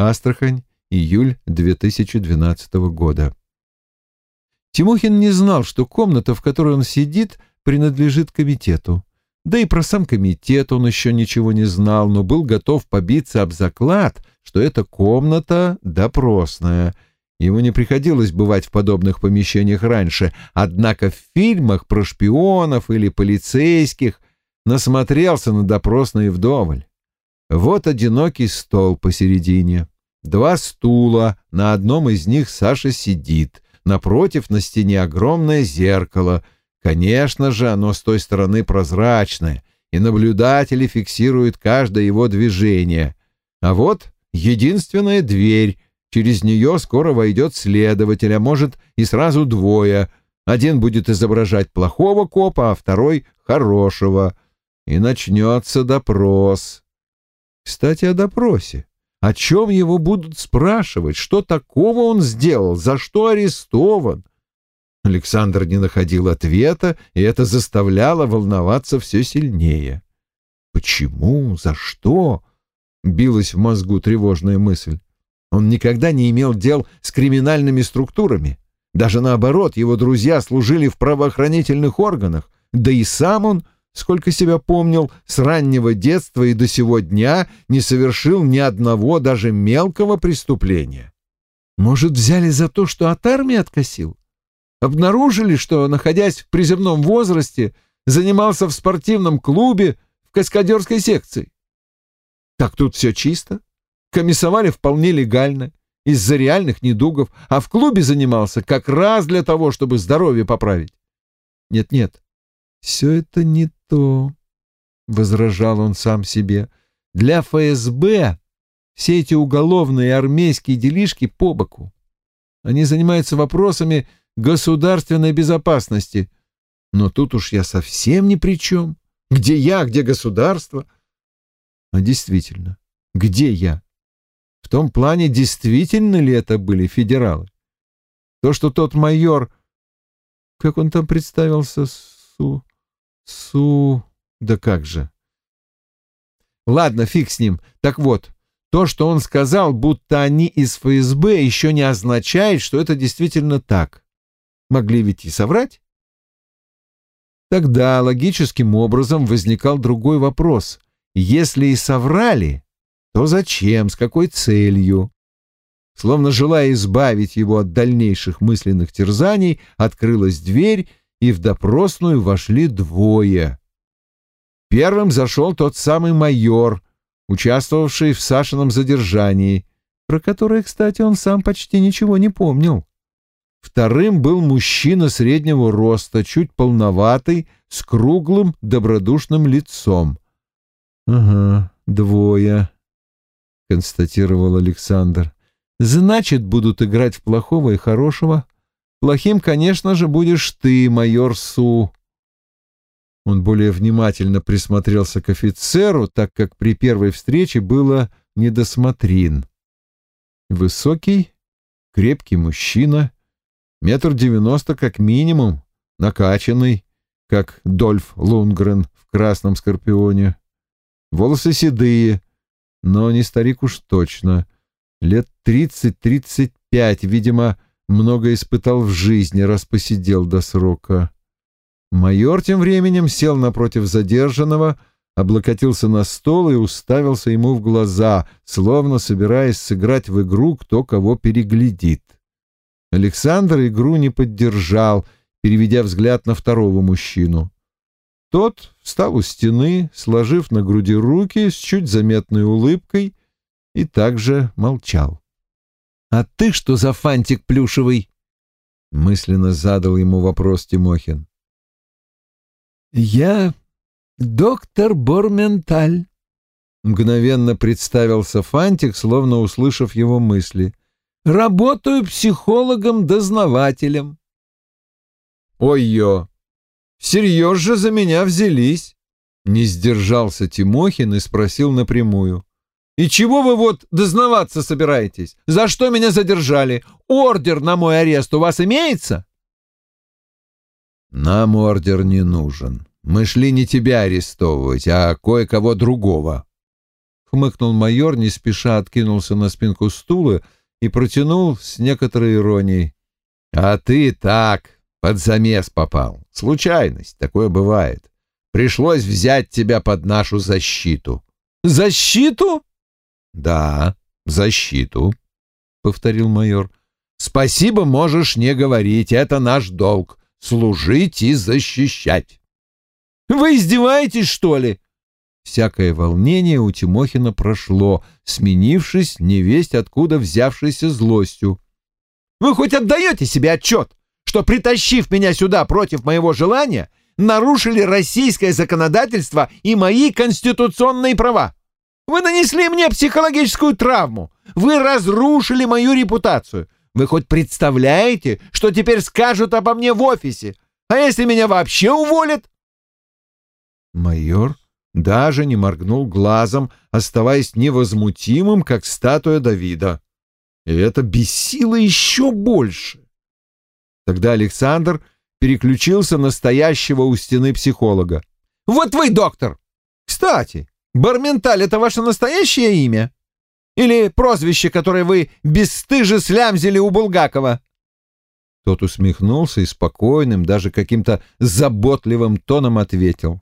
Астрахань, июль 2012 года. Тимохин не знал, что комната, в которой он сидит, принадлежит комитету. Да и про сам комитет он еще ничего не знал, но был готов побиться об заклад, что эта комната допросная. Ему не приходилось бывать в подобных помещениях раньше, однако в фильмах про шпионов или полицейских насмотрелся на допросные вдоволь. Вот одинокий стол посередине, два стула, на одном из них Саша сидит, напротив на стене огромное зеркало — Конечно же, оно с той стороны прозрачное, и наблюдатели фиксируют каждое его движение. А вот единственная дверь. Через нее скоро войдет следователь, а может и сразу двое. Один будет изображать плохого копа, а второй — хорошего. И начнется допрос. Кстати, о допросе. О чем его будут спрашивать? Что такого он сделал? За что арестован? Александр не находил ответа, и это заставляло волноваться все сильнее. «Почему? За что?» — билась в мозгу тревожная мысль. Он никогда не имел дел с криминальными структурами. Даже наоборот, его друзья служили в правоохранительных органах, да и сам он, сколько себя помнил, с раннего детства и до сего дня не совершил ни одного даже мелкого преступления. Может, взяли за то, что от армии откосил? обнаружили, что, находясь в приземном возрасте, занимался в спортивном клубе в каскадерской секции. Так тут все чисто. Комиссовали вполне легально, из-за реальных недугов, а в клубе занимался как раз для того, чтобы здоровье поправить. Нет-нет, все это не то, — возражал он сам себе. Для ФСБ все эти уголовные армейские делишки по боку. Они занимаются вопросами государственной безопасности. Но тут уж я совсем ни при чем. Где я, где государство? А действительно, где я? В том плане, действительно ли это были федералы? То, что тот майор... Как он там представился? Су... Су... Да как же? Ладно, фиг с ним. Так вот, то, что он сказал, будто они из ФСБ, еще не означает, что это действительно так. Могли ведь и соврать. Тогда логическим образом возникал другой вопрос. Если и соврали, то зачем, с какой целью? Словно желая избавить его от дальнейших мысленных терзаний, открылась дверь, и в допросную вошли двое. Первым зашел тот самый майор, участвовавший в Сашином задержании, про которое, кстати, он сам почти ничего не помнил. Вторым был мужчина среднего роста, чуть полноватый, с круглым добродушным лицом. «Ага, двое», — констатировал Александр. «Значит, будут играть в плохого и хорошего. Плохим, конечно же, будешь ты, майор Су». Он более внимательно присмотрелся к офицеру, так как при первой встрече было недосмотрин. Высокий, крепкий мужчина — Метр девяносто как минимум, накачанный, как Дольф Лунгрен в «Красном Скорпионе». Волосы седые, но не старик уж точно. Лет тридцать-тридцать пять, видимо, много испытал в жизни, раз посидел до срока. Майор тем временем сел напротив задержанного, облокотился на стол и уставился ему в глаза, словно собираясь сыграть в игру «Кто кого переглядит». Александр игру не поддержал, переведя взгляд на второго мужчину. Тот встал у стены, сложив на груди руки с чуть заметной улыбкой, и также молчал. «А ты что за фантик плюшевый?» — мысленно задал ему вопрос Тимохин. «Я доктор Борменталь», — мгновенно представился фантик, словно услышав его мысли. Работаю психологом-дознавателем. Ой-ё, всерьез же за меня взялись. Не сдержался Тимохин и спросил напрямую. «И чего вы вот дознаваться собираетесь? За что меня задержали? Ордер на мой арест у вас имеется?» «Нам ордер не нужен. Мы шли не тебя арестовывать, а кое-кого другого», хмыкнул майор, не спеша откинулся на спинку стула и протянул с некоторой иронией. «А ты так, под замес попал. Случайность, такое бывает. Пришлось взять тебя под нашу защиту». «Защиту?» «Да, защиту», — повторил майор. «Спасибо можешь не говорить, это наш долг — служить и защищать». «Вы издеваетесь, что ли?» Всякое волнение у Тимохина прошло, сменившись невесть откуда взявшейся злостью. «Вы хоть отдаете себе отчет, что, притащив меня сюда против моего желания, нарушили российское законодательство и мои конституционные права? Вы нанесли мне психологическую травму, вы разрушили мою репутацию. Вы хоть представляете, что теперь скажут обо мне в офисе? А если меня вообще уволят?» Майор даже не моргнул глазом, оставаясь невозмутимым, как статуя Давида. И это бесило еще больше. Тогда Александр переключился на стоящего у стены психолога. «Вот вы, доктор! Кстати, Барменталь — это ваше настоящее имя? Или прозвище, которое вы бесстыже слямзили у Булгакова?» Тот усмехнулся и спокойным, даже каким-то заботливым тоном ответил.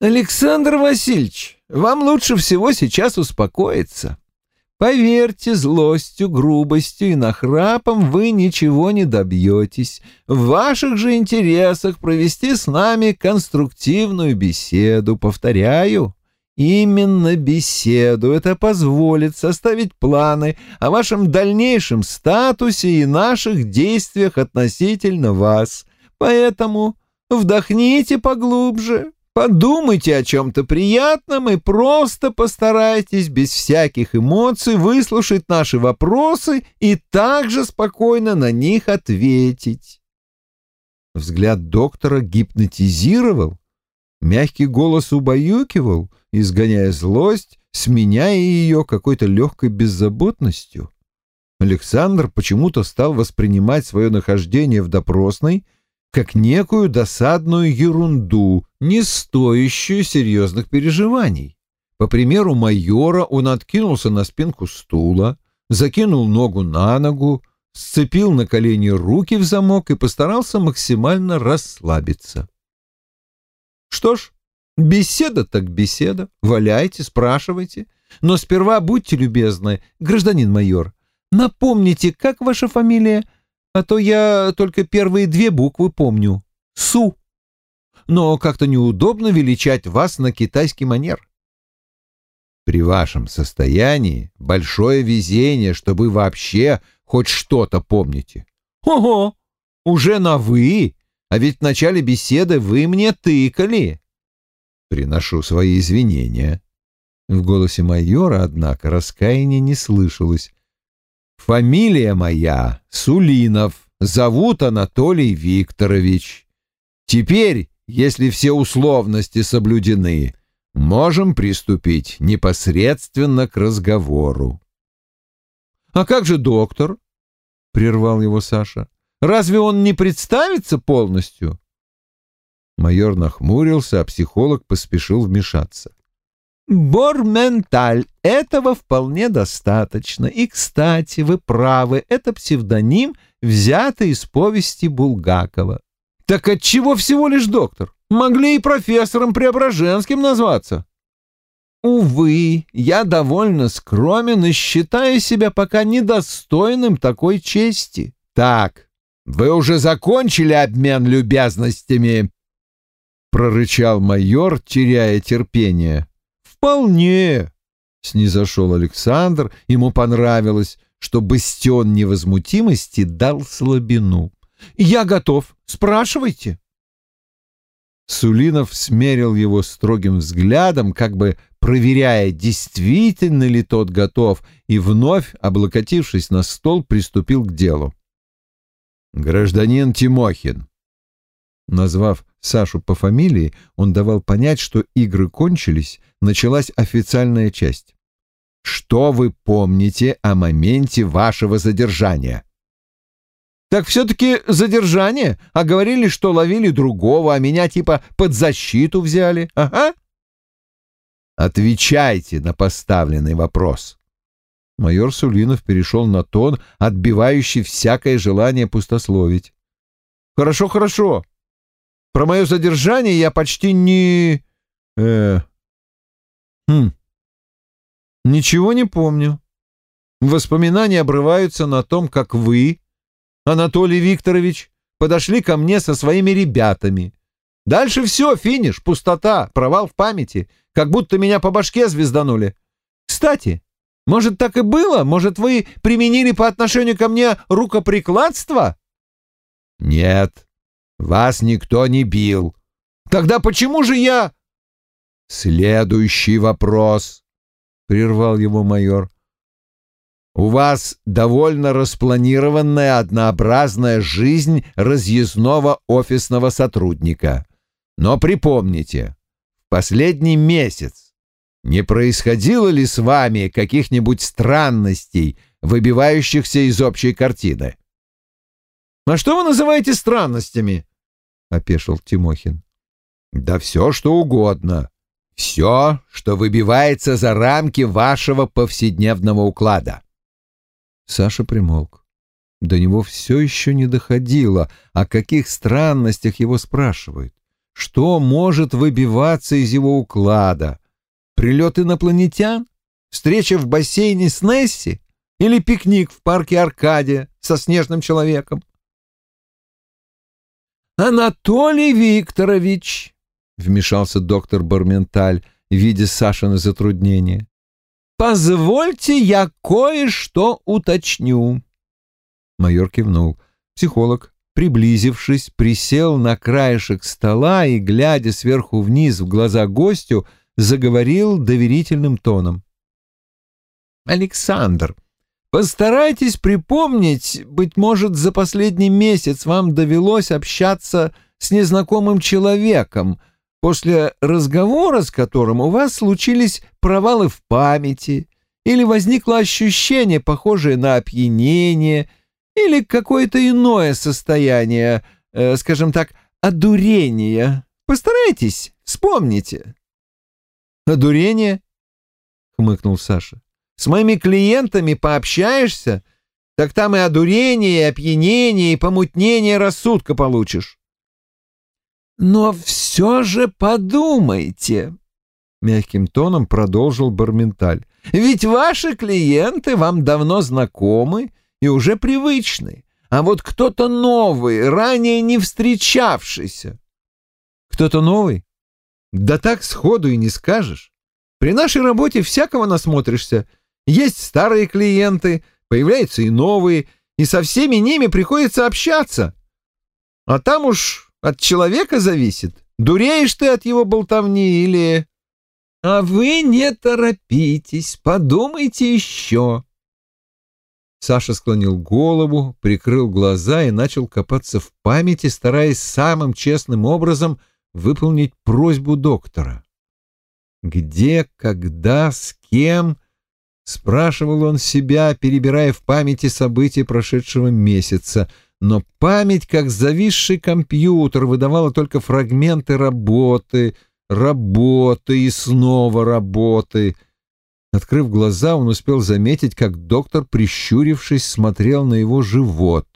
«Александр Васильевич, вам лучше всего сейчас успокоиться. Поверьте, злостью, грубостью и нахрапом вы ничего не добьетесь. В ваших же интересах провести с нами конструктивную беседу. Повторяю, именно беседу. Это позволит составить планы о вашем дальнейшем статусе и наших действиях относительно вас. Поэтому вдохните поглубже, Подумайте о чем-то приятном и просто постарайтесь без всяких эмоций выслушать наши вопросы и также спокойно на них ответить. Взгляд доктора гипнотизировал, мягкий голос убаюкивал, изгоняя злость, сменяя ее какой-то легкой беззаботностью. Александр почему-то стал воспринимать свое нахождение в допросной — как некую досадную ерунду, не стоящую серьезных переживаний. По примеру майора он откинулся на спинку стула, закинул ногу на ногу, сцепил на колени руки в замок и постарался максимально расслабиться. Что ж, беседа так беседа, валяйте, спрашивайте, но сперва будьте любезны, гражданин майор, напомните, как ваша фамилия — а то я только первые две буквы помню. Су. Но как-то неудобно величать вас на китайский манер. При вашем состоянии большое везение, что вы вообще хоть что-то помните. Ого! Уже на «вы», а ведь в начале беседы вы мне тыкали. Приношу свои извинения. В голосе майора, однако, раскаяния не слышалось. Фамилия моя Сулинов, зовут Анатолий Викторович. Теперь, если все условности соблюдены, можем приступить непосредственно к разговору. — А как же доктор? — прервал его Саша. — Разве он не представится полностью? Майор нахмурился, а психолог поспешил вмешаться. Борменталь. Этого вполне достаточно. И, кстати, вы правы, это псевдоним, взятый из повести Булгакова. Так отчего всего лишь доктор? Могли и профессором Преображенским назваться. Увы, я довольно скромен и считаю себя пока недостойным такой чести. Так, вы уже закончили обмен любезностями? Прорычал майор, теряя терпение. «Вполне!» — снизошел Александр. Ему понравилось, что бастион невозмутимости дал слабину. «Я готов. Спрашивайте». Сулинов смерил его строгим взглядом, как бы проверяя, действительно ли тот готов, и вновь, облокотившись на стол, приступил к делу. «Гражданин Тимохин, Назвав Сашу по фамилии, он давал понять, что игры кончились, началась официальная часть. «Что вы помните о моменте вашего задержания?» «Так все-таки задержание, а говорили, что ловили другого, а меня типа под защиту взяли, ага?» Отвечайте на поставленный вопрос. Майор Сулинов перешел на тон, отбивающий всякое желание пустословить. «Хорошо, хорошо. Про мое задержание я почти не... Э... Хм. Ничего не помню. Воспоминания обрываются на том, как вы, Анатолий Викторович, подошли ко мне со своими ребятами. Дальше все, финиш, пустота, провал в памяти, как будто меня по башке звезданули. Кстати, может, так и было? Может, вы применили по отношению ко мне рукоприкладство? Нет, вас никто не бил. Тогда почему же я... Следующий вопрос, прервал его майор. У вас довольно распланированная однообразная жизнь разъездного офисного сотрудника. Но припомните, в последний месяц не происходило ли с вами каких-нибудь странностей, выбивающихся из общей картины? — А что вы называете странностями? — опешил Тимохин. — Да все, что угодно. Все, что выбивается за рамки вашего повседневного уклада. Саша примолк. До него все еще не доходило, о каких странностях его спрашивают. Что может выбиваться из его уклада? Прилет инопланетян? Встреча в бассейне с Несси? Или пикник в парке Аркадия со снежным человеком? «Анатолий Викторович», — вмешался доктор Барменталь, видя Сашины затруднение, — «позвольте я кое-что уточню». Майор кивнул. Психолог, приблизившись, присел на краешек стола и, глядя сверху вниз в глаза гостю, — заговорил доверительным тоном. «Александр, постарайтесь припомнить, быть может, за последний месяц вам довелось общаться с незнакомым человеком, после разговора с которым у вас случились провалы в памяти, или возникло ощущение, похожее на опьянение, или какое-то иное состояние, э, скажем так, одурения. Постарайтесь, вспомните. «Одурение?» — хмыкнул Саша. «С моими клиентами пообщаешься, так там и одурение, и опьянение, и помутнение рассудка получишь». «Но все же подумайте», — мягким тоном продолжил Барменталь. «Ведь ваши клиенты вам давно знакомы и уже привычны, а вот кто-то новый, ранее не встречавшийся». «Кто-то новый? Да так сходу и не скажешь. При нашей работе всякого насмотришься. Есть старые клиенты, появляются и новые, и со всеми ними приходится общаться. А там уж от человека зависит, дуреешь ты от его болтовни или... А вы не торопитесь, подумайте еще. Саша склонил голову, прикрыл глаза и начал копаться в памяти, стараясь самым честным образом выполнить просьбу доктора. Где, когда, с кем? Спрашивал он себя, перебирая в памяти события прошедшего месяца, но память, как зависший компьютер, выдавала только фрагменты работы, работы и снова работы. Открыв глаза, он успел заметить, как доктор, прищурившись, смотрел на его живот.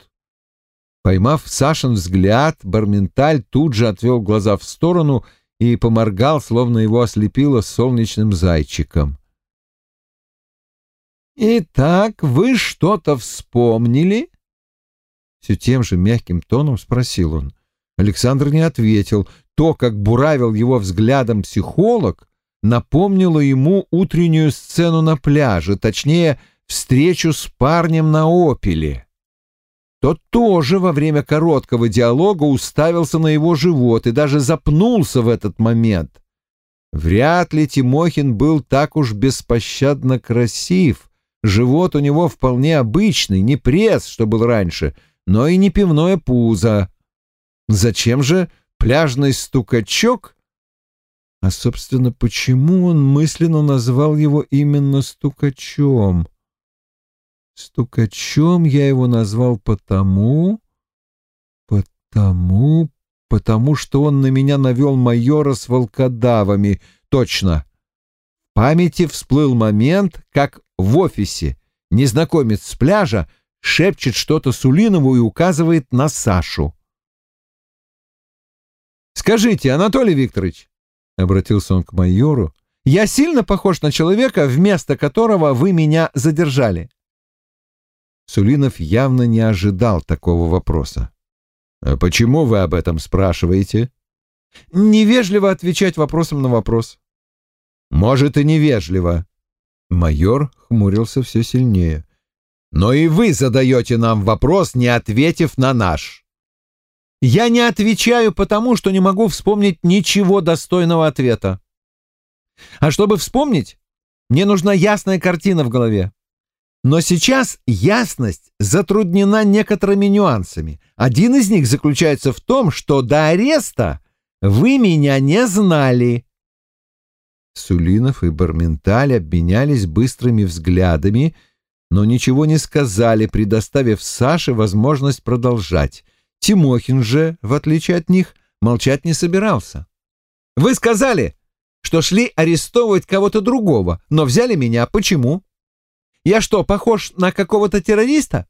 Поймав Сашин взгляд, Барменталь тут же отвел глаза в сторону и поморгал, словно его ослепило солнечным зайчиком. «Итак, вы что-то вспомнили?» Все тем же мягким тоном спросил он. Александр не ответил. То, как буравил его взглядом психолог, напомнило ему утреннюю сцену на пляже, точнее, встречу с парнем на «Опеле» тот тоже во время короткого диалога уставился на его живот и даже запнулся в этот момент. Вряд ли Тимохин был так уж беспощадно красив. Живот у него вполне обычный, не пресс, что был раньше, но и не пивное пузо. Зачем же пляжный стукачок? А, собственно, почему он мысленно назвал его именно стукачом? Стукачом я его назвал потому... Потому... Потому что он на меня навел майора с волкодавами. Точно. памяти всплыл момент, как в офисе незнакомец с пляжа шепчет что-то Сулинову и указывает на Сашу. «Скажите, Анатолий Викторович», — обратился он к майору, — «я сильно похож на человека, вместо которого вы меня задержали?» Сулинов явно не ожидал такого вопроса. «А почему вы об этом спрашиваете?» «Невежливо отвечать вопросом на вопрос». «Может, и невежливо». Майор хмурился все сильнее. «Но и вы задаете нам вопрос, не ответив на наш». «Я не отвечаю, потому что не могу вспомнить ничего достойного ответа. А чтобы вспомнить, мне нужна ясная картина в голове. Но сейчас ясность затруднена некоторыми нюансами. Один из них заключается в том, что до ареста вы меня не знали. Сулинов и Барменталь обменялись быстрыми взглядами, но ничего не сказали, предоставив Саше возможность продолжать. Тимохин же, в отличие от них, молчать не собирался. «Вы сказали, что шли арестовывать кого-то другого, но взяли меня. Почему?» Я что, похож на какого-то террориста?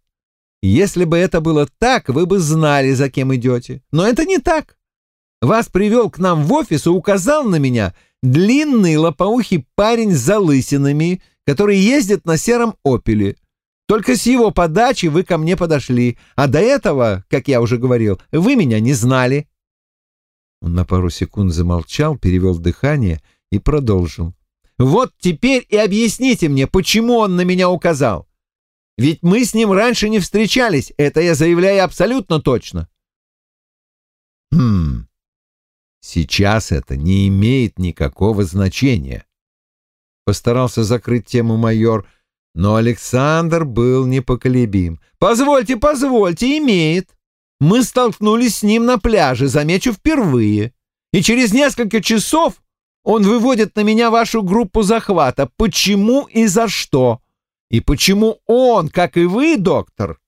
Если бы это было так, вы бы знали, за кем идете. Но это не так. Вас привел к нам в офис и указал на меня длинный лопоухий парень с залысинами, который ездит на сером «Опеле». Только с его подачи вы ко мне подошли, а до этого, как я уже говорил, вы меня не знали». Он на пару секунд замолчал, перевел дыхание и продолжил. Вот теперь и объясните мне, почему он на меня указал. Ведь мы с ним раньше не встречались, это я заявляю абсолютно точно. Хм, сейчас это не имеет никакого значения. Постарался закрыть тему майор, но Александр был непоколебим. Позвольте, позвольте, имеет. Мы столкнулись с ним на пляже, замечу, впервые. И через несколько часов он выводит на меня вашу группу захвата. Почему и за что? И почему он, как и вы, доктор?»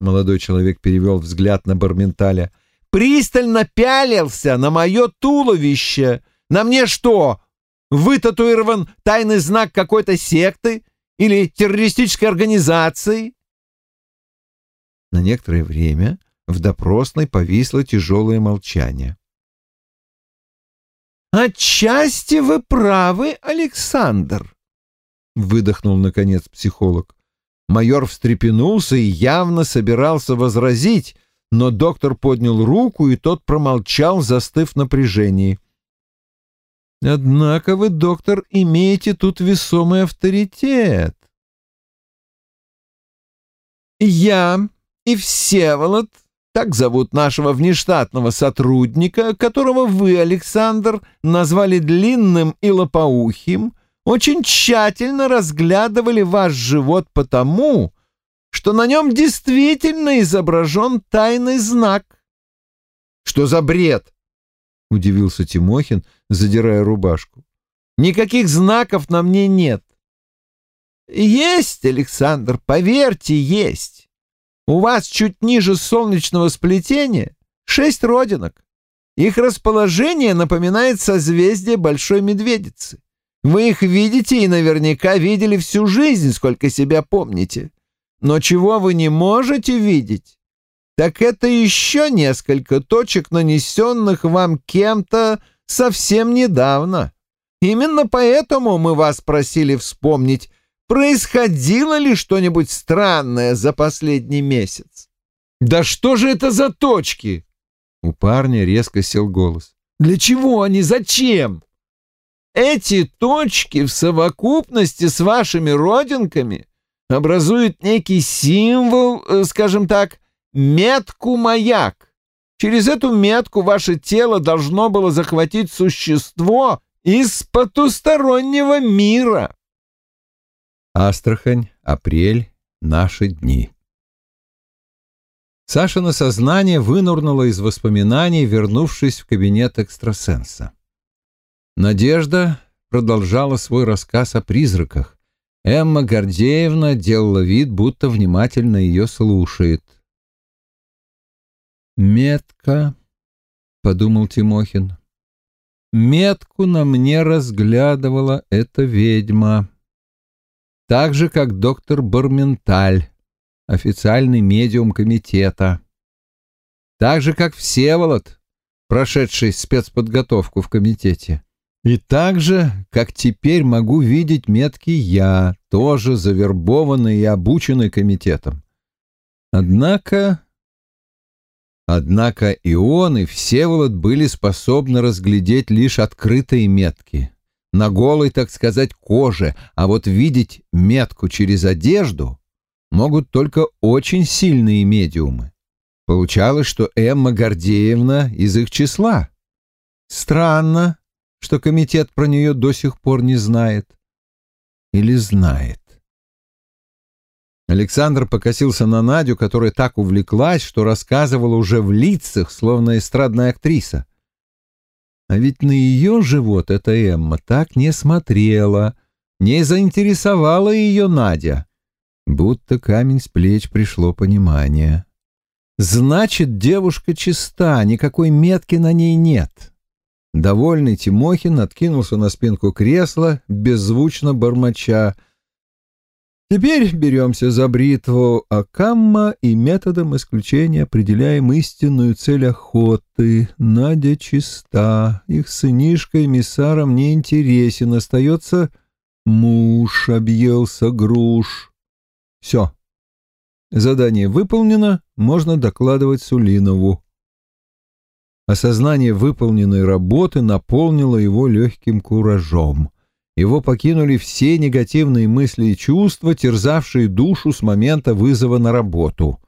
Молодой человек перевел взгляд на Барменталя. «Пристально пялился на мое туловище. На мне что, вытатуирован тайный знак какой-то секты или террористической организации?» На некоторое время в допросной повисло тяжелое молчание. «Отчасти вы правы, Александр», — выдохнул, наконец, психолог. Майор встрепенулся и явно собирался возразить, но доктор поднял руку, и тот промолчал, застыв в напряжении. «Однако вы, доктор, имеете тут весомый авторитет». «Я и Всеволод так зовут нашего внештатного сотрудника, которого вы, Александр, назвали длинным и лопоухим, очень тщательно разглядывали ваш живот потому, что на нем действительно изображен тайный знак. «Что за бред?» — удивился Тимохин, задирая рубашку. «Никаких знаков на мне нет». «Есть, Александр, поверьте, есть. У вас чуть ниже солнечного сплетения шесть родинок. Их расположение напоминает созвездие Большой Медведицы. Вы их видите и наверняка видели всю жизнь, сколько себя помните. Но чего вы не можете видеть, так это еще несколько точек, нанесенных вам кем-то совсем недавно. Именно поэтому мы вас просили вспомнить Происходило ли что-нибудь странное за последний месяц? «Да что же это за точки?» У парня резко сел голос. «Для чего они? Зачем?» «Эти точки в совокупности с вашими родинками образуют некий символ, э, скажем так, метку-маяк. Через эту метку ваше тело должно было захватить существо из потустороннего мира. Астрахань, апрель, наши дни. Сашина сознание вынурнуло из воспоминаний, вернувшись в кабинет экстрасенса. Надежда продолжала свой рассказ о призраках. Эмма Гордеевна делала вид, будто внимательно ее слушает. «Метка», — подумал Тимохин. Метку на мне разглядывала эта ведьма. Так же, как доктор Барменталь, официальный медиум комитета. Так же, как Всеволод, прошедший спецподготовку в комитете. И так же, как теперь могу видеть метки я, тоже завербованный и обученный комитетом. Однако Однако и он, и Всеволод были способны разглядеть лишь открытые метки. На голой, так сказать, коже, а вот видеть метку через одежду могут только очень сильные медиумы. Получалось, что Эмма Гордеевна из их числа. Странно, что комитет про нее до сих пор не знает. Или знает. Александр покосился на Надю, которая так увлеклась, что рассказывала уже в лицах, словно эстрадная актриса. А ведь на ее живот эта Эмма так не смотрела, не заинтересовала ее Надя. Будто камень с плеч пришло понимание. Значит, девушка чиста, никакой метки на ней нет. Довольный Тимохин откинулся на спинку кресла, беззвучно бормоча — Теперь беремся за бритву Акамма и методом исключения определяем истинную цель охоты. Надя чиста, их сынишка эмиссаром не интересен, остается муж объелся груш. Все. Задание выполнено, можно докладывать Сулинову. Осознание выполненной работы наполнило его легким куражом — его покинули все негативные мысли и чувства, терзавшие душу с момента вызова на работу.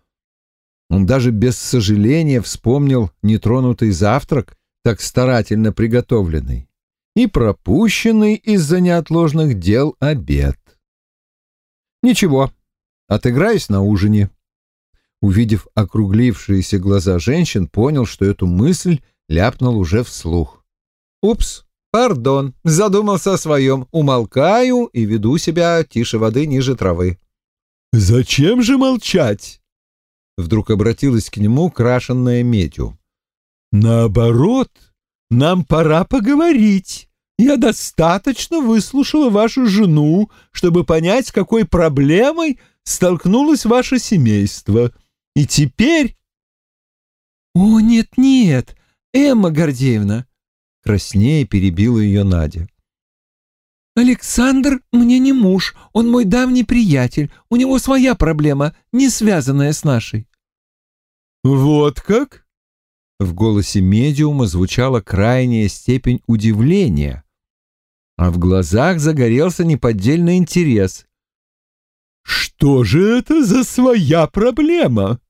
Он даже без сожаления вспомнил нетронутый завтрак, так старательно приготовленный, и пропущенный из-за неотложных дел обед. Ничего, отыграюсь на ужине. Увидев округлившиеся глаза женщин, понял, что эту мысль ляпнул уже вслух. «Упс, «Пардон, задумался о своем. Умолкаю и веду себя тише воды ниже травы». «Зачем же молчать?» Вдруг обратилась к нему крашенная медиум. «Наоборот, нам пора поговорить. Я достаточно выслушала вашу жену, чтобы понять, с какой проблемой столкнулось ваше семейство. И теперь...» «О, нет-нет, Эмма Гордеевна, Краснее перебила ее Надя. «Александр мне не муж, он мой давний приятель. У него своя проблема, не связанная с нашей». «Вот как?» В голосе медиума звучала крайняя степень удивления, а в глазах загорелся неподдельный интерес. «Что же это за своя проблема?»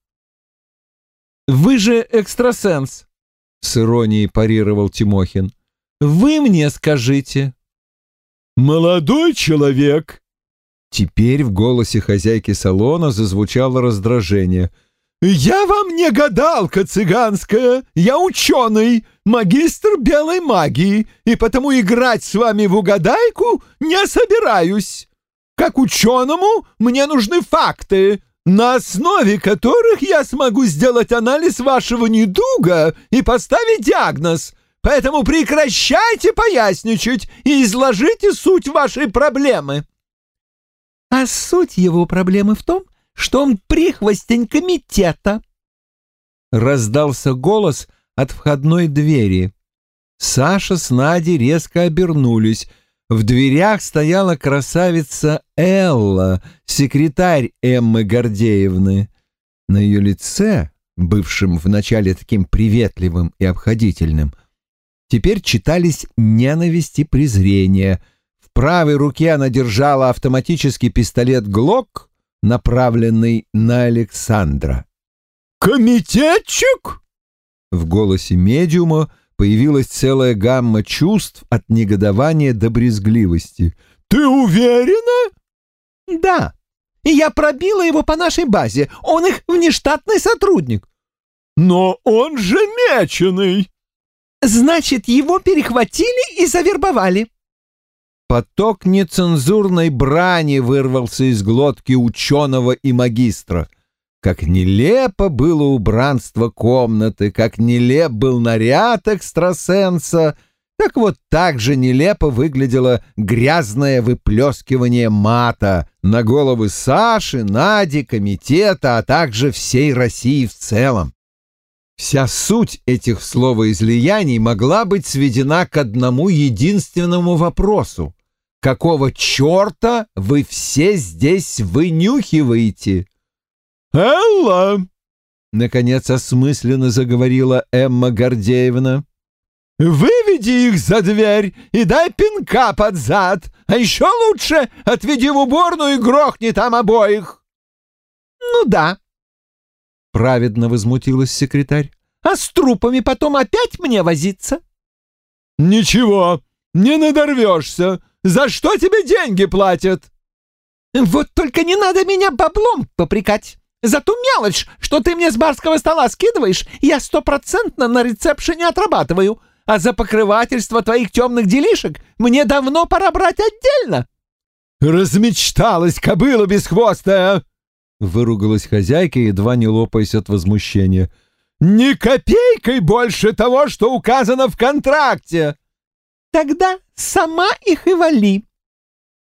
«Вы же экстрасенс», с иронией парировал Тимохин. «Вы мне скажите». «Молодой человек!» Теперь в голосе хозяйки салона зазвучало раздражение. «Я вам не гадалка цыганская, я ученый, магистр белой магии, и потому играть с вами в угадайку не собираюсь. Как ученому мне нужны факты, на основе которых я смогу сделать анализ вашего недуга и поставить диагноз. Поэтому прекращайте поясничать и изложите суть вашей проблемы». «А суть его проблемы в том, что он прихвостень комитета», — раздался голос от входной двери. Саша с Надей резко обернулись — в дверях стояла красавица Элла, секретарь Эммы Гордеевны. На ее лице, бывшем вначале таким приветливым и обходительным, теперь читались ненависть и презрение. В правой руке она держала автоматический пистолет «Глок», направленный на Александра. «Комитетчик?» В голосе медиума появилась целая гамма чувств от негодования до брезгливости. «Ты уверена?» «Да. И я пробила его по нашей базе. Он их внештатный сотрудник». «Но он же меченый!» «Значит, его перехватили и завербовали». Поток нецензурной брани вырвался из глотки ученого и магистра — как нелепо было убранство комнаты, как нелеп был наряд экстрасенса, Так вот так же нелепо выглядело грязное выплескивание мата на головы Саши, Нади, комитета, а также всей России в целом. Вся суть этих словоизлияний могла быть сведена к одному единственному вопросу. Какого черта вы все здесь вынюхиваете? «Элла!» — наконец осмысленно заговорила Эмма Гордеевна. «Выведи их за дверь и дай пинка под зад, а еще лучше отведи в уборную и грохни там обоих». «Ну да», — праведно возмутилась секретарь. «А с трупами потом опять мне возиться?» «Ничего, не надорвешься. За что тебе деньги платят?» «Вот только не надо меня баблом попрекать. За ту мелочь, что ты мне с барского стола скидываешь, я стопроцентно на ресепшене отрабатываю, а за покрывательство твоих темных делишек мне давно пора брать отдельно». «Размечталась кобыла бесхвостая!» Выругалась хозяйка, едва не лопаясь от возмущения. «Ни копейкой больше того, что указано в контракте!» «Тогда сама их и вали!»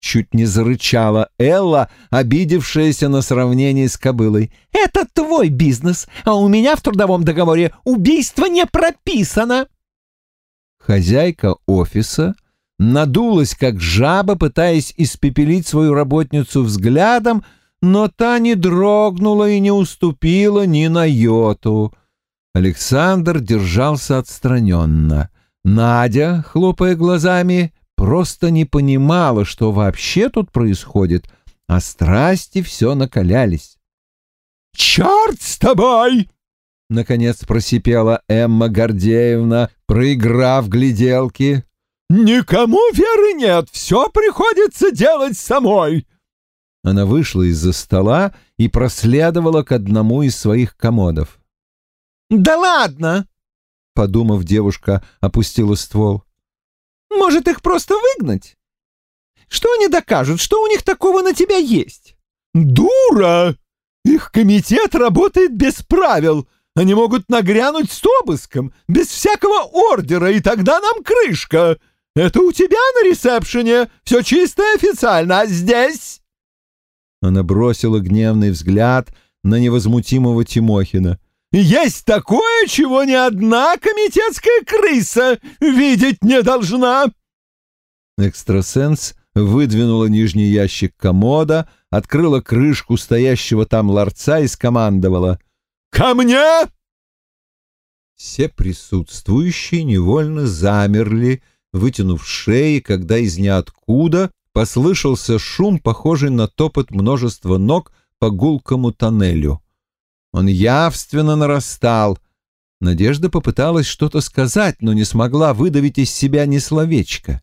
Чуть не зарычала Элла, обидевшаяся на сравнение с кобылой. «Это твой бизнес, а у меня в трудовом договоре убийство не прописано!» Хозяйка офиса надулась, как жаба, пытаясь испепелить свою работницу взглядом, но та не дрогнула и не уступила ни на йоту. Александр держался отстраненно. Надя, хлопая глазами, просто не понимала, что вообще тут происходит, а страсти все накалялись. «Черт с тобой!» — наконец просипела Эмма Гордеевна, проиграв гляделки. «Никому веры нет, все приходится делать самой!» Она вышла из-за стола и проследовала к одному из своих комодов. «Да ладно!» — подумав, девушка опустила ствол. «Может, их просто выгнать? Что они докажут, что у них такого на тебя есть?» «Дура! Их комитет работает без правил. Они могут нагрянуть с обыском, без всякого ордера, и тогда нам крышка. Это у тебя на ресепшене все чисто и официально, а здесь...» Она бросила гневный взгляд на невозмутимого Тимохина. «Есть такое, чего ни одна комитетская крыса видеть не должна!» Экстрасенс выдвинула нижний ящик комода, открыла крышку стоящего там ларца и скомандовала. «Ко мне!» Все присутствующие невольно замерли, вытянув шеи, когда из ниоткуда послышался шум, похожий на топот множества ног по гулкому тоннелю. Он явственно нарастал. Надежда попыталась что-то сказать, но не смогла выдавить из себя ни словечка.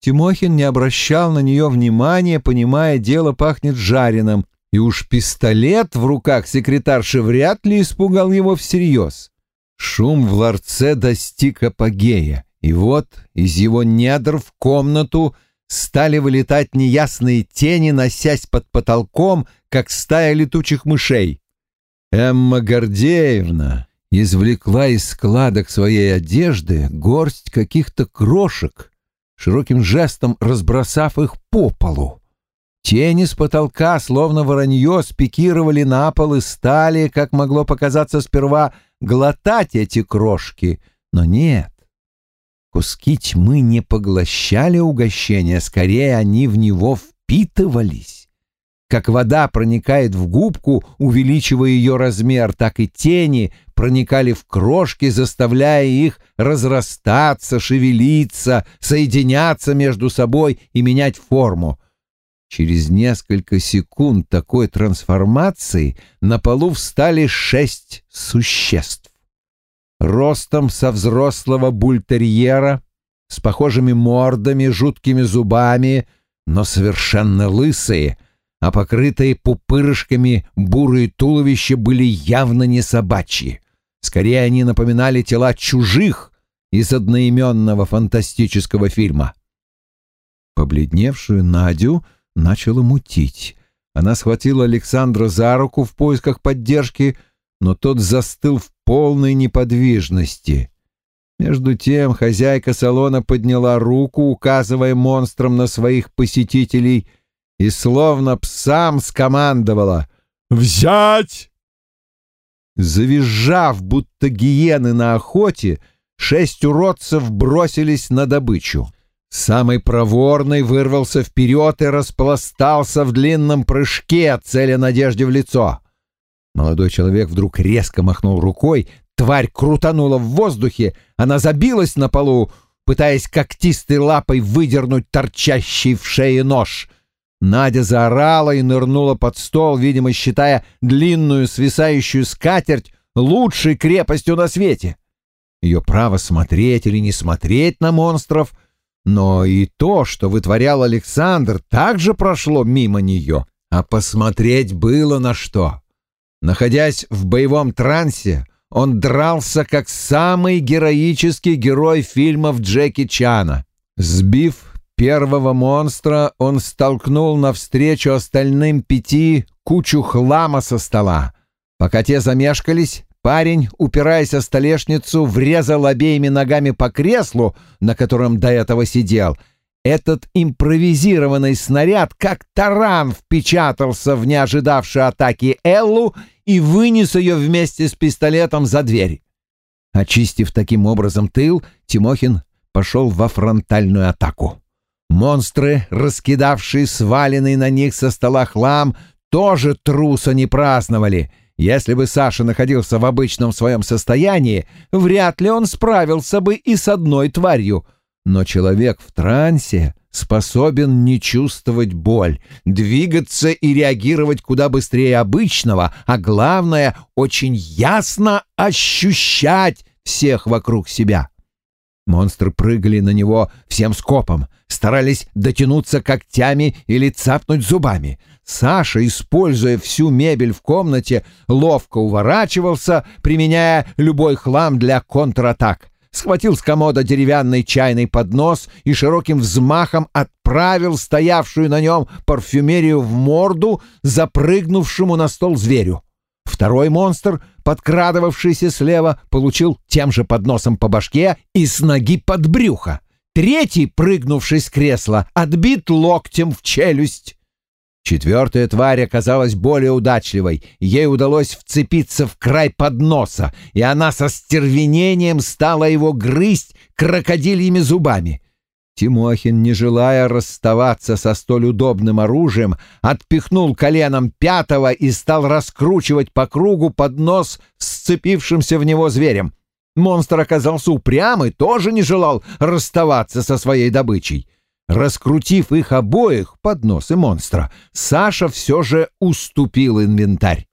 Тимохин не обращал на нее внимания, понимая, дело пахнет жареным, и уж пистолет в руках секретарши вряд ли испугал его всерьез. Шум в ларце достиг апогея, и вот из его недр в комнату стали вылетать неясные тени, носясь под потолком, как стая летучих мышей. Эмма Гордеевна извлекла из складок своей одежды горсть каких-то крошек, широким жестом разбросав их по полу. Тени с потолка, словно воронье, спикировали на пол и стали, как могло показаться сперва, глотать эти крошки. Но нет. Куски тьмы не поглощали угощения, скорее они в него впитывались. Как вода проникает в губку, увеличивая ее размер, так и тени проникали в крошки, заставляя их разрастаться, шевелиться, соединяться между собой и менять форму. Через несколько секунд такой трансформации на полу встали шесть существ. Ростом со взрослого бультерьера, с похожими мордами, жуткими зубами, но совершенно лысые — а покрытые пупырышками бурые туловища были явно не собачьи. Скорее, они напоминали тела чужих из одноименного фантастического фильма. Побледневшую Надю начала мутить. Она схватила Александра за руку в поисках поддержки, но тот застыл в полной неподвижности. Между тем хозяйка салона подняла руку, указывая монстрам на своих посетителей, и словно псам скомандовала «Взять!». Завизжав, будто гиены на охоте, шесть уродцев бросились на добычу. Самый проворный вырвался вперед и распластался в длинном прыжке, целя надежде в лицо. Молодой человек вдруг резко махнул рукой, Тварь крутанула в воздухе, она забилась на полу, пытаясь когтистой лапой выдернуть торчащий в шее нож. Надя заорала и нырнула под стол, видимо, считая длинную свисающую скатерть лучшей крепостью на свете. Ее право смотреть или не смотреть на монстров, но и то, что вытворял Александр, также прошло мимо нее. А посмотреть было на что. Находясь в боевом трансе, он дрался как самый героический герой фильмов Джеки Чана. Сбив первого монстра, он столкнул навстречу остальным пяти кучу хлама со стола. Пока те замешкались, парень, упираясь о столешницу, врезал обеими ногами по креслу, на котором до этого сидел. Этот импровизированный снаряд, как таран, впечатался в неожидавшую атаки Эллу и вынес ее вместе с пистолетом за дверь. Очистив таким образом тыл, Тимохин пошел во фронтальную атаку. Монстры, раскидавшие сваленный на них со стола хлам, тоже труса не праздновали. Если бы Саша находился в обычном своем состоянии, вряд ли он справился бы и с одной тварью. Но человек в трансе способен не чувствовать боль, двигаться и реагировать куда быстрее обычного, а главное, очень ясно ощущать всех вокруг себя. Монстры прыгали на него всем скопом, старались дотянуться когтями или цапнуть зубами. Саша, используя всю мебель в комнате, ловко уворачивался, применяя любой хлам для контратак схватил с комода деревянный чайный поднос и широким взмахом отправил стоявшую на нем парфюмерию в морду запрыгнувшему на стол зверю. Второй монстр, подкрадывавшийся слева, получил тем же подносом по башке и с ноги под брюхо. Третий, прыгнувший с кресла, отбит локтем в челюсть. Четвертая тварь оказалась более удачливой. Ей удалось вцепиться в край подноса, и она со стервенением стала его грызть крокодильями зубами. Тимохин, не желая расставаться со столь удобным оружием, отпихнул коленом пятого и стал раскручивать по кругу поднос с сцепившимся в него зверем. Монстр оказался упрямый, тоже не желал расставаться со своей добычей. Раскрутив их обоих под носы монстра, Саша все же уступил инвентарь.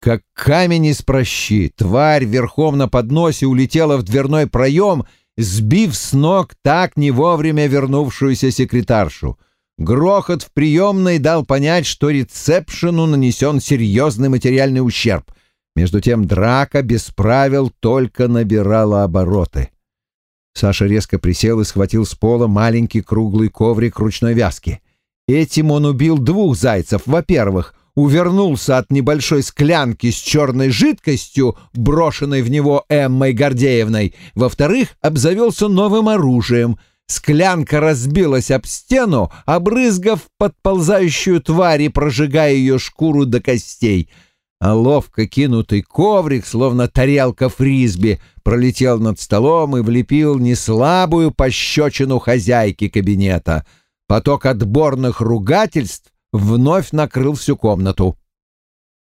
Как камень из прощи, тварь верхом на подносе улетела в дверной проем, сбив с ног так не вовремя вернувшуюся секретаршу. Грохот в приемной дал понять, что рецепшену нанесен серьезный материальный ущерб. Между тем драка без правил только набирала обороты. Саша резко присел и схватил с пола маленький круглый коврик ручной вязки. Этим он убил двух зайцев. Во-первых, увернулся от небольшой склянки с черной жидкостью, брошенной в него Эммой Гордеевной. Во-вторых, обзавелся новым оружием. Склянка разбилась об стену, обрызгав подползающую тварь и прожигая ее шкуру до костей — а ловко кинутый коврик, словно тарелка фрисби, пролетел над столом и влепил неслабую пощечину хозяйки кабинета. Поток отборных ругательств вновь накрыл всю комнату.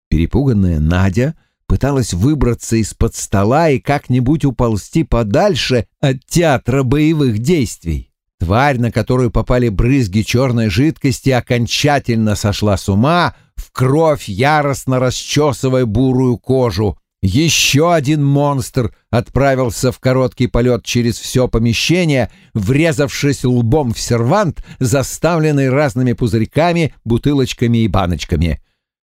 Перепуганная Надя пыталась выбраться из-под стола и как-нибудь уползти подальше от театра боевых действий. Тварь, на которую попали брызги черной жидкости, окончательно сошла с ума — в кровь, яростно расчесывая бурую кожу. Еще один монстр отправился в короткий полет через все помещение, врезавшись лбом в сервант, заставленный разными пузырьками, бутылочками и баночками.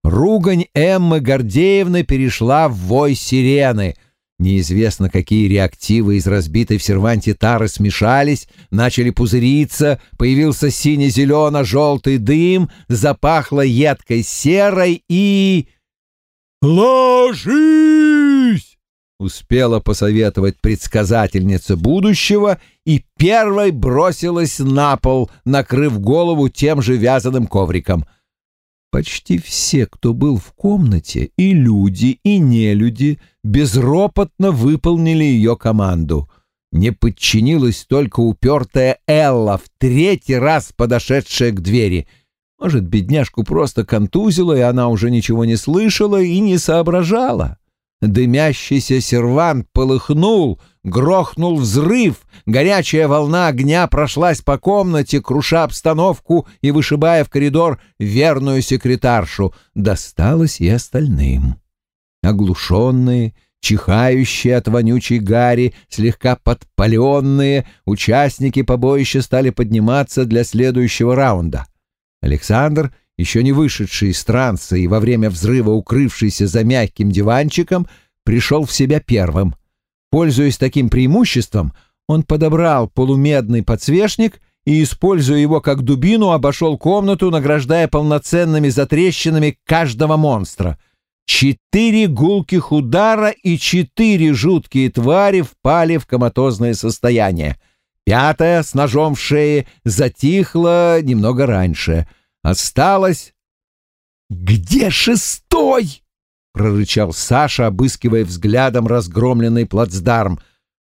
Ругань Эммы Гордеевны перешла в вой сирены — Неизвестно, какие реактивы из разбитой в серванте тары смешались, начали пузыриться, появился сине-зелено-желтый дым, запахло едкой серой и... «Ложись!» успела посоветовать предсказательница будущего и первой бросилась на пол, накрыв голову тем же вязаным ковриком. Почти все, кто был в комнате, и люди, и нелюди, безропотно выполнили ее команду. Не подчинилась только упертая Элла, в третий раз подошедшая к двери. Может, бедняжку просто контузило, и она уже ничего не слышала и не соображала. Дымящийся сервант полыхнул, грохнул взрыв, горячая волна огня прошлась по комнате, круша обстановку и вышибая в коридор верную секретаршу. Досталось и остальным. Оглушенные, чихающие от вонючей гари, слегка подпаленные, участники побоища стали подниматься для следующего раунда. Александр — еще не вышедший из транса и во время взрыва укрывшийся за мягким диванчиком, пришел в себя первым. Пользуясь таким преимуществом, он подобрал полумедный подсвечник и, используя его как дубину, обошел комнату, награждая полноценными затрещинами каждого монстра. Четыре гулких удара и четыре жуткие твари впали в коматозное состояние. Пятая с ножом в шее затихла немного раньше — Осталось... «Где шестой?» — прорычал Саша, обыскивая взглядом разгромленный плацдарм.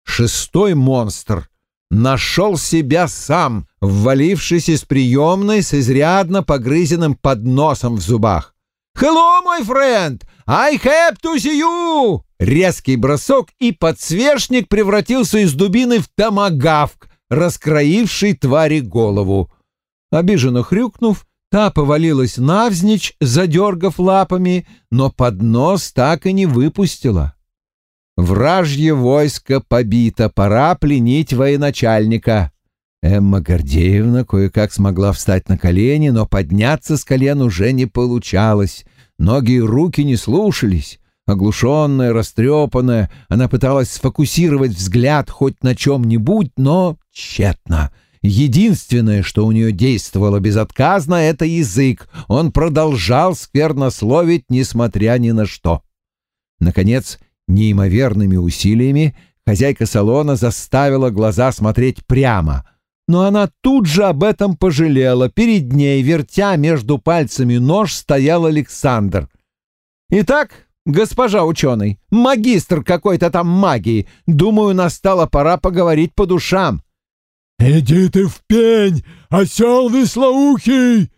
Шестой монстр нашел себя сам, ввалившись из приемной с изрядно погрызенным подносом в зубах. «Hello, мой френд! I have to see you!» Резкий бросок, и подсвечник превратился из дубины в томагавк, раскроивший твари голову. Обиженно хрюкнув, Та повалилась навзничь, задергав лапами, но поднос так и не выпустила. Вражье войско побито, пора пленить военачальника. Эмма Гордеевна кое-как смогла встать на колени, но подняться с колен уже не получалось. Ноги и руки не слушались. Оглушенная, растрепанная, она пыталась сфокусировать взгляд хоть на чем-нибудь, но тщетно — Единственное, что у нее действовало безотказно, — это язык. Он продолжал сквернословить, несмотря ни на что. Наконец, неимоверными усилиями хозяйка салона заставила глаза смотреть прямо. Но она тут же об этом пожалела. Перед ней, вертя между пальцами нож, стоял Александр. «Итак, госпожа ученый, магистр какой-то там магии, думаю, настала пора поговорить по душам». «Иди ты в пень, осел веслоухий!»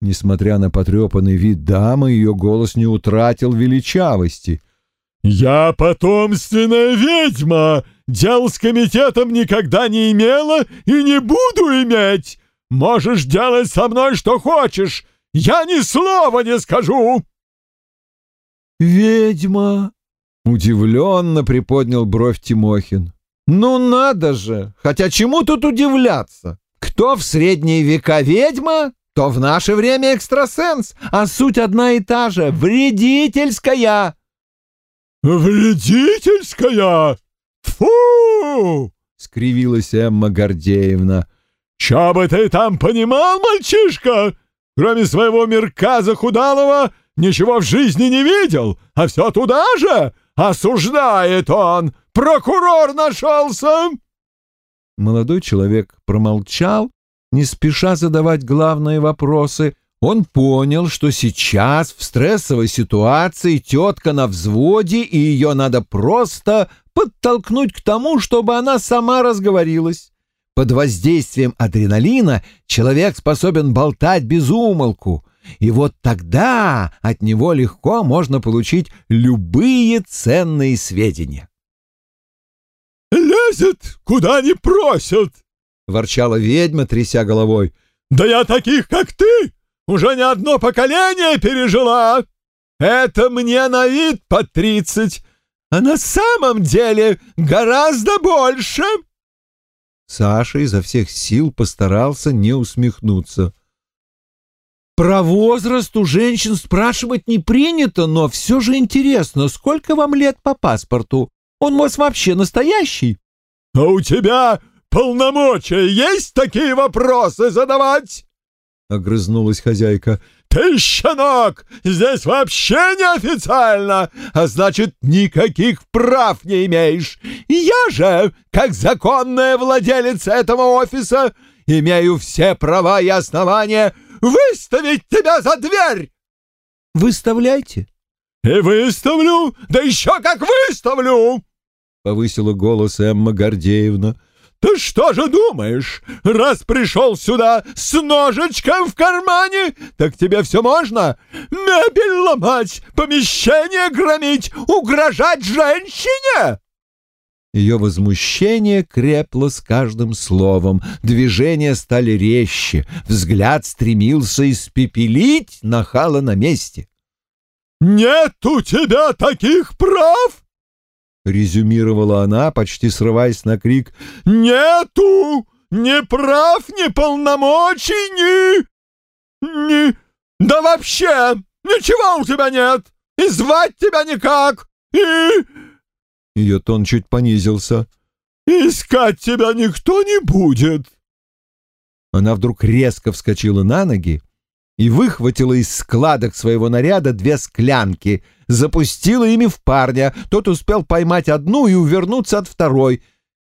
Несмотря на потрепанный вид дамы, ее голос не утратил величавости. «Я потомственная ведьма, дел с комитетом никогда не имела и не буду иметь. Можешь делать со мной что хочешь, я ни слова не скажу!» «Ведьма!» — удивленно приподнял бровь Тимохин. Ну надо же! Хотя чему тут удивляться? Кто в средние века ведьма, то в наше время экстрасенс, а суть одна и та же — вредительская. «Вредительская? Фу!» — скривилась Эмма Гордеевна. «Чё бы ты там понимал, мальчишка? Кроме своего мирка захудалого ничего в жизни не видел, а все туда же осуждает он, Прокурор нашелся!» Молодой человек промолчал, не спеша задавать главные вопросы. Он понял, что сейчас в стрессовой ситуации тетка на взводе, и ее надо просто подтолкнуть к тому, чтобы она сама разговорилась. Под воздействием адреналина человек способен болтать без умолку, и вот тогда от него легко можно получить любые ценные сведения. «Лезет, куда не просят!» — ворчала ведьма, тряся головой. «Да я таких, как ты, уже не одно поколение пережила! Это мне на вид по тридцать, а на самом деле гораздо больше!» Саша изо всех сил постарался не усмехнуться. «Про возраст у женщин спрашивать не принято, но все же интересно, сколько вам лет по паспорту? Он у вас вообще настоящий?» «А у тебя полномочия есть такие вопросы задавать?» — огрызнулась хозяйка. Ты, щенок, здесь вообще неофициально, а значит, никаких прав не имеешь. Я же, как законная владелица этого офиса, имею все права и основания выставить тебя за дверь!» «Выставляйте!» «И выставлю! Да еще как выставлю!» — повысила голос Эмма Гордеевна. «Ты что же думаешь, раз пришел сюда с ножичком в кармане, так тебе все можно? Мебель ломать, помещение громить, угрожать женщине?» Ее возмущение крепло с каждым словом, движения стали резче, взгляд стремился испепелить нахала на месте. «Нет у тебя таких прав!» — резюмировала она, почти срываясь на крик. «Нету ни прав, ни полномочий, ни... ни... да вообще ничего у тебя нет! И звать тебя никак! И...» Ее тон чуть понизился. «Искать тебя никто не будет!» Она вдруг резко вскочила на ноги и выхватила из складок своего наряда две склянки, запустила ими в парня. Тот успел поймать одну и увернуться от второй.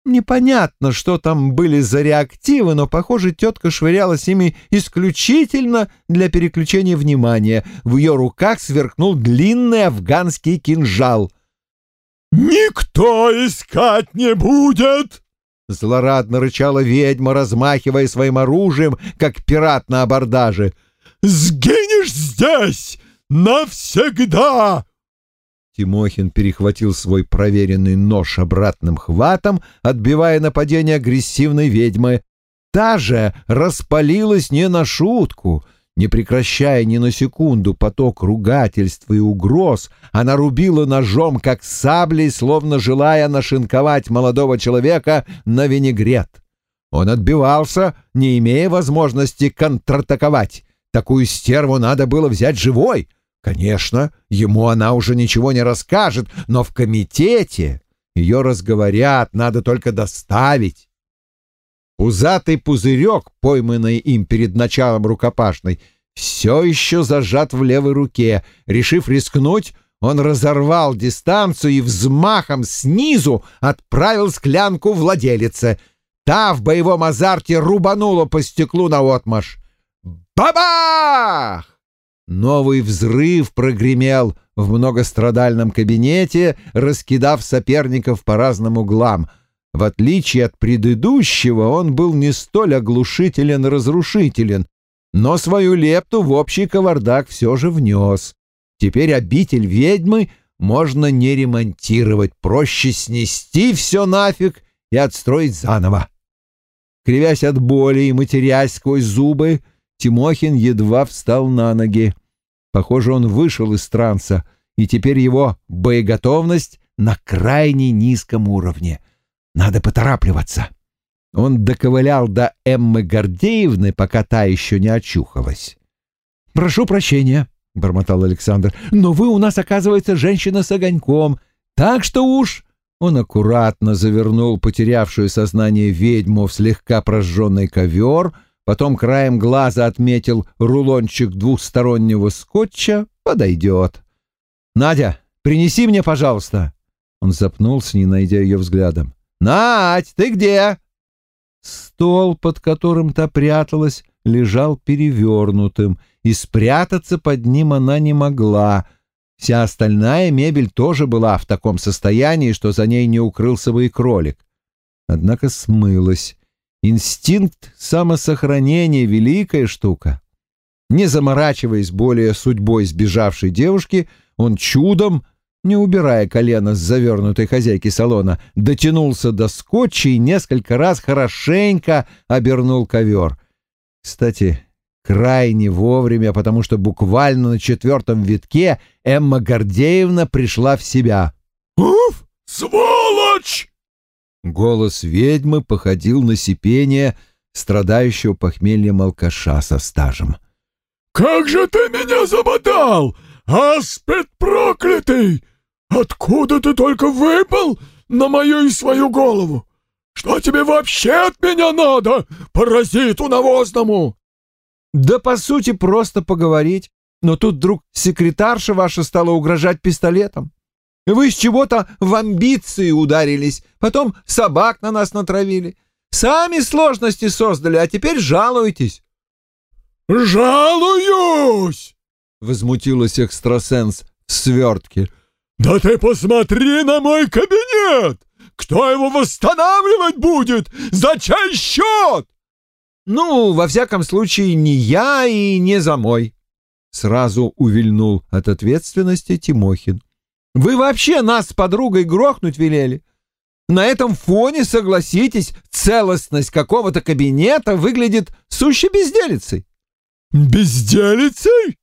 Непонятно, что там были за реактивы, но, похоже, тетка швырялась ими исключительно для переключения внимания. В ее руках сверкнул длинный афганский кинжал. «Никто искать не будет!» Злорадно рычала ведьма, размахивая своим оружием, как пират на абордаже — Сгинешь здесь навсегда!» Тимохин перехватил свой проверенный нож обратным хватом, отбивая нападение агрессивной ведьмы. Та же распалилась не на шутку. Не прекращая ни на секунду поток ругательств и угроз, она рубила ножом, как саблей, словно желая нашинковать молодого человека на винегрет. Он отбивался, не имея возможности контратаковать. Такую стерву надо было взять живой. Конечно, ему она уже ничего не расскажет, но в комитете ее разговорят, надо только доставить. Пузатый пузырек, пойманный им перед началом рукопашной, все еще зажат в левой руке. Решив рискнуть, он разорвал дистанцию и взмахом снизу отправил склянку владелице. Та в боевом азарте рубанула по стеклу наотмашь. Бабах! Новый взрыв прогремел в многострадальном кабинете, раскидав соперников по разным углам. В отличие от предыдущего, он был не столь оглушителен и разрушителен, но свою лепту в общий кавардак все же внес. Теперь обитель ведьмы можно не ремонтировать, проще снести все нафиг и отстроить заново. Кривясь от боли и матерясь сквозь зубы, Тимохин едва встал на ноги. Похоже, он вышел из транса, и теперь его боеготовность на крайне низком уровне. Надо поторапливаться. Он доковылял до Эммы Гордеевны, пока та еще не очухалась. «Прошу прощения», — бормотал Александр, — «но вы у нас, оказывается, женщина с огоньком, так что уж...» Он аккуратно завернул потерявшую сознание ведьму в слегка прожженный ковер — потом краем глаза отметил рулончик двухстороннего скотча, подойдет. «Надя, принеси мне, пожалуйста!» Он запнулся, не найдя ее взглядом. «Надь, ты где?» Стол, под которым та пряталась, лежал перевернутым, и спрятаться под ним она не могла. Вся остальная мебель тоже была в таком состоянии, что за ней не укрылся бы и кролик. Однако смылась, Инстинкт самосохранения — великая штука. Не заморачиваясь более судьбой сбежавшей девушки, он чудом, не убирая колено с завернутой хозяйки салона, дотянулся до скотча и несколько раз хорошенько обернул ковер. Кстати, крайне вовремя, потому что буквально на четвертом витке Эмма Гордеевна пришла в себя. «Уф, сволочь!» Голос ведьмы походил на сипение страдающего похмельем алкаша со стажем. «Как же ты меня забодал, аспид проклятый! Откуда ты только выпал на мою и свою голову? Что тебе вообще от меня надо, паразиту навозному?» Да, по сути, просто поговорить. Но тут вдруг секретарша ваша стала угрожать пистолетом. Вы с чего-то в амбиции ударились, потом собак на нас натравили. Сами сложности создали, а теперь жалуетесь. «Жалуюсь!» — возмутилась экстрасенс в свертке. «Да ты посмотри на мой кабинет! Кто его восстанавливать будет? За чей счет?» «Ну, во всяком случае, не я и не за мой», — сразу увильнул от ответственности Тимохин. «Вы вообще нас с подругой грохнуть велели. На этом фоне, согласитесь, целостность какого-то кабинета выглядит сущей безделицей». «Безделицей?»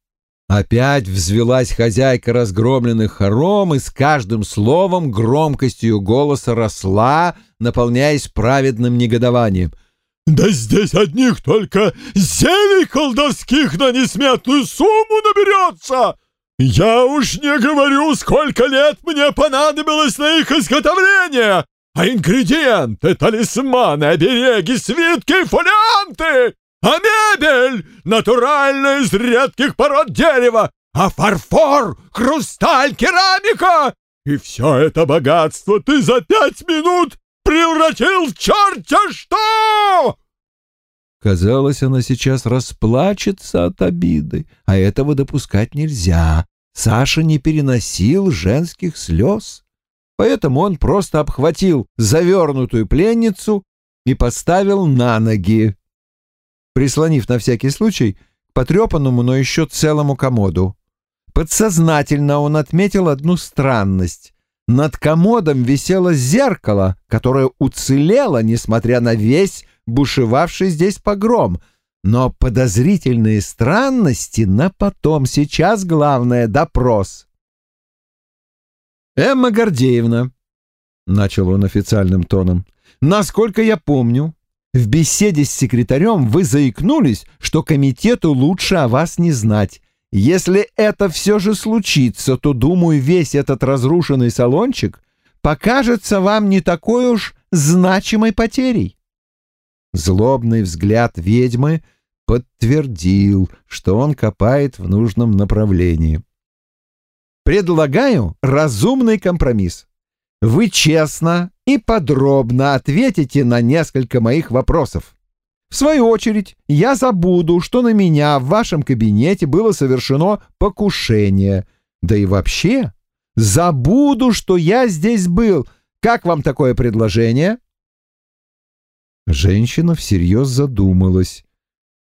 Опять взвелась хозяйка разгромленных хором и с каждым словом громкостью голоса росла, наполняясь праведным негодованием. «Да здесь одних только зелий колдовских на несметную сумму наберется! Я уж не говорю, сколько лет мне понадобилось на их изготовление, а ингредиенты, талисманы, обереги, свитки фолианты а мебель натуральная из редких пород дерева, а фарфор, хрусталь, керамика. И все это богатство ты за пять минут превратил в черта что!» Казалось, она сейчас расплачется от обиды, а этого допускать нельзя. Саша не переносил женских слез. Поэтому он просто обхватил завернутую пленницу и поставил на ноги прислонив на всякий случай к потрепанному, но еще целому комоду. Подсознательно он отметил одну странность. Над комодом висело зеркало, которое уцелело, несмотря на весь бушевавший здесь погром. Но подозрительные странности на потом. Сейчас главное — допрос. «Эмма Гордеевна», — начал он официальным тоном, — «насколько я помню, в беседе с секретарем вы заикнулись, что комитету лучше о вас не знать. Если это все же случится, то, думаю, весь этот разрушенный салончик покажется вам не такой уж значимой потерей. Злобный взгляд ведьмы подтвердил, что он копает в нужном направлении. Предлагаю разумный компромисс. Вы честно и подробно ответите на несколько моих вопросов. В свою очередь, я забуду, что на меня в вашем кабинете было совершено покушение. Да и вообще, забуду, что я здесь был. Как вам такое предложение?» Женщина всерьез задумалась,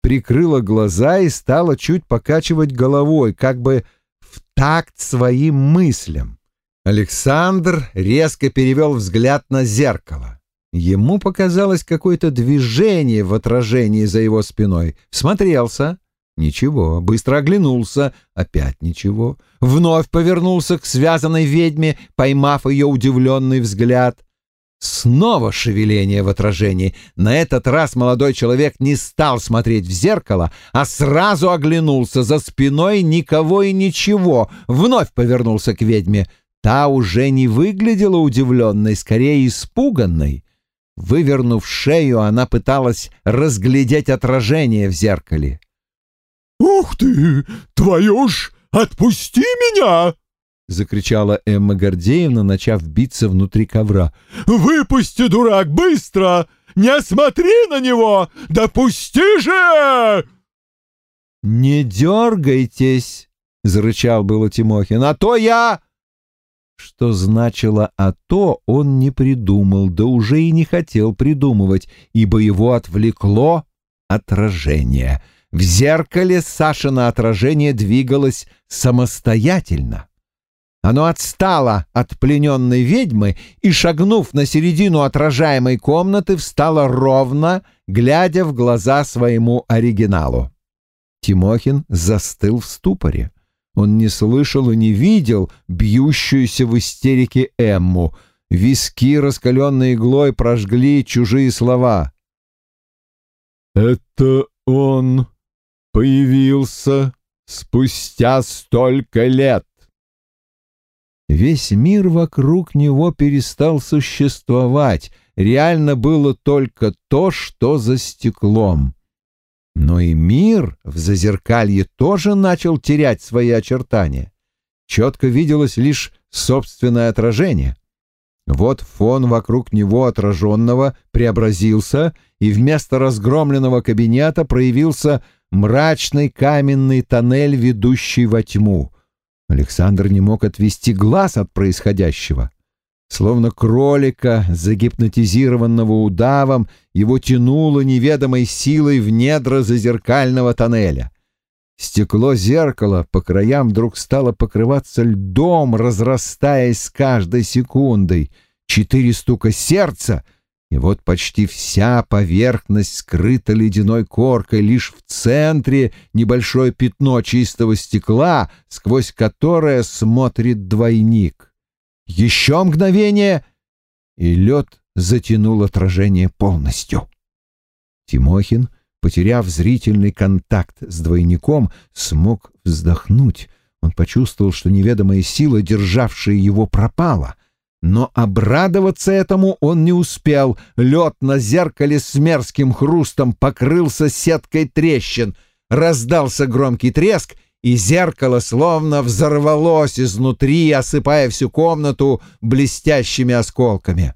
прикрыла глаза и стала чуть покачивать головой, как бы в такт своим мыслям. Александр резко перевел взгляд на зеркало. Ему показалось какое-то движение в отражении за его спиной. Смотрелся. Ничего. Быстро оглянулся. Опять ничего. Вновь повернулся к связанной ведьме, поймав ее удивленный взгляд. Снова шевеление в отражении. На этот раз молодой человек не стал смотреть в зеркало, а сразу оглянулся за спиной никого и ничего. Вновь повернулся к ведьме — Та уже не выглядела удивленной, скорее испуганной. Вывернув шею, она пыталась разглядеть отражение в зеркале. «Ух ты! Твою ж! Отпусти меня!» — закричала Эмма Гордеевна, начав биться внутри ковра. «Выпусти, дурак, быстро! Не смотри на него! Допусти же!» «Не дергайтесь!» — зарычал было Тимохин. «А то я...» Что значило «а то» он не придумал, да уже и не хотел придумывать, ибо его отвлекло отражение. В зеркале Сашина отражение двигалось самостоятельно. Оно отстало от плененной ведьмы и, шагнув на середину отражаемой комнаты, встало ровно, глядя в глаза своему оригиналу. Тимохин застыл в ступоре. Он не слышал и не видел бьющуюся в истерике Эмму. Виски, раскаленной иглой, прожгли чужие слова. «Это он появился спустя столько лет!» Весь мир вокруг него перестал существовать. Реально было только то, что за стеклом. Но и мир в зазеркалье тоже начал терять свои очертания. Четко виделось лишь собственное отражение. Вот фон вокруг него отраженного преобразился, и вместо разгромленного кабинета проявился мрачный каменный тоннель, ведущий во тьму. Александр не мог отвести глаз от происходящего. Словно кролика, загипнотизированного удавом, его тянуло неведомой силой в недра зазеркального тоннеля. Стекло зеркала по краям вдруг стало покрываться льдом, разрастаясь с каждой секундой. Четыре стука сердца, и вот почти вся поверхность скрыта ледяной коркой, лишь в центре небольшое пятно чистого стекла, сквозь которое смотрит двойник. Еще мгновение, и лед затянул отражение полностью. Тимохин, потеряв зрительный контакт с двойником, смог вздохнуть. Он почувствовал, что неведомая сила, державшая его, пропала. Но обрадоваться этому он не успел. Лед на зеркале с мерзким хрустом покрылся сеткой трещин. Раздался громкий треск, и зеркало словно взорвалось изнутри, осыпая всю комнату блестящими осколками.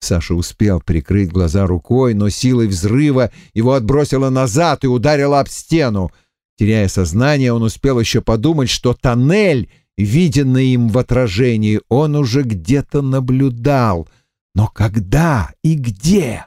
Саша успел прикрыть глаза рукой, но силой взрыва его отбросило назад и ударило об стену. Теряя сознание, он успел еще подумать, что тоннель, виденный им в отражении, он уже где-то наблюдал. Но когда и где?